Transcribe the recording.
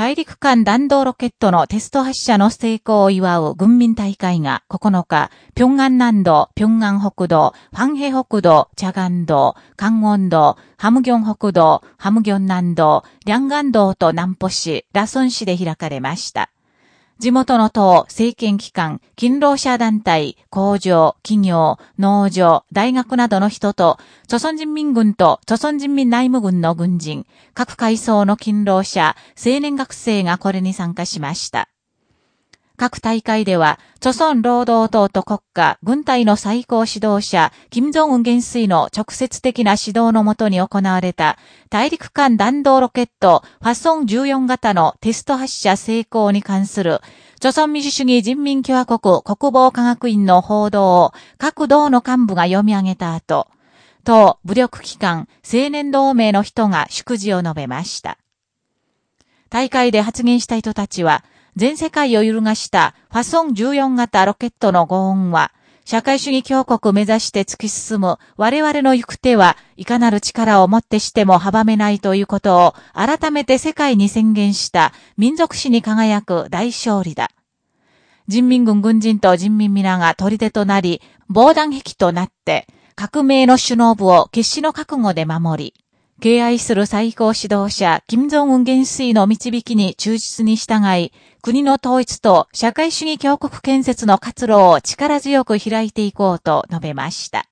大陸間弾道ロケットのテスト発射の成功を祝う軍民大会が9日、平安南道、平安北道、ファンヘ北道、チャガン道、カンゴン道、ハムギョン北道、ハムギョン南道、リャンガン道と南浦市、ラソン市で開かれました。地元の党、政権機関、勤労者団体、工場、企業、農場、大学などの人と、朝鮮人民軍と朝鮮人民内務軍の軍人、各階層の勤労者、青年学生がこれに参加しました。各大会では、著村労働党と国家、軍隊の最高指導者、金正恩元帥の直接的な指導のもとに行われた、大陸間弾道ロケット、ファソン14型のテスト発射成功に関する、著村民主主義人民共和国国防科学院の報道を各道の幹部が読み上げた後、党、武力機関、青年同盟の人が祝辞を述べました。大会で発言した人たちは、全世界を揺るがしたファソン14型ロケットのご音は、社会主義強国目指して突き進む我々の行く手はいかなる力をもってしても阻めないということを改めて世界に宣言した民族史に輝く大勝利だ。人民軍軍人と人民皆が砦となり、防弾壁となって、革命の首脳部を決死の覚悟で守り、敬愛する最高指導者、金正恩元帥の導きに忠実に従い、国の統一と社会主義強国建設の活路を力強く開いていこうと述べました。